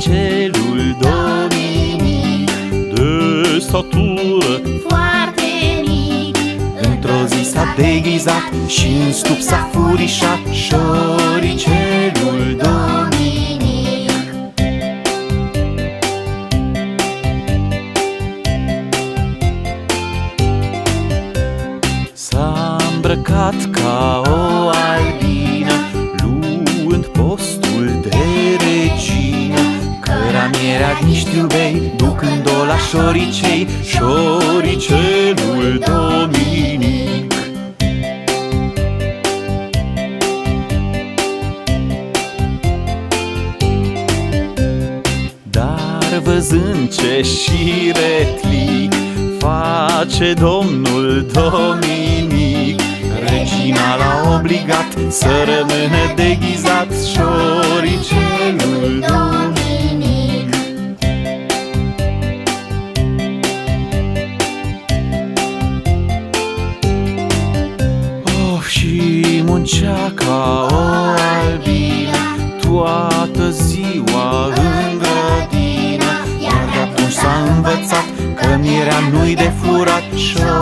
celul dominic. De satură foarte mic. Într-o zi s-a deghizat și în stup s-a furișat. Șoricelul dominic. S-a îmbrăcat ca o aia Căra mierea din știubei Ducând-o la șoricei Șoricelul Dominic. Dar văzând ce șiretlic Face domnul Dominic. Regina l-a obligat Să rămână deghizat Șoricelul muncea ca o albină Toată ziua în grădină Iar de atunci s-a învățat Că mierea nu-i de furat Șoricelul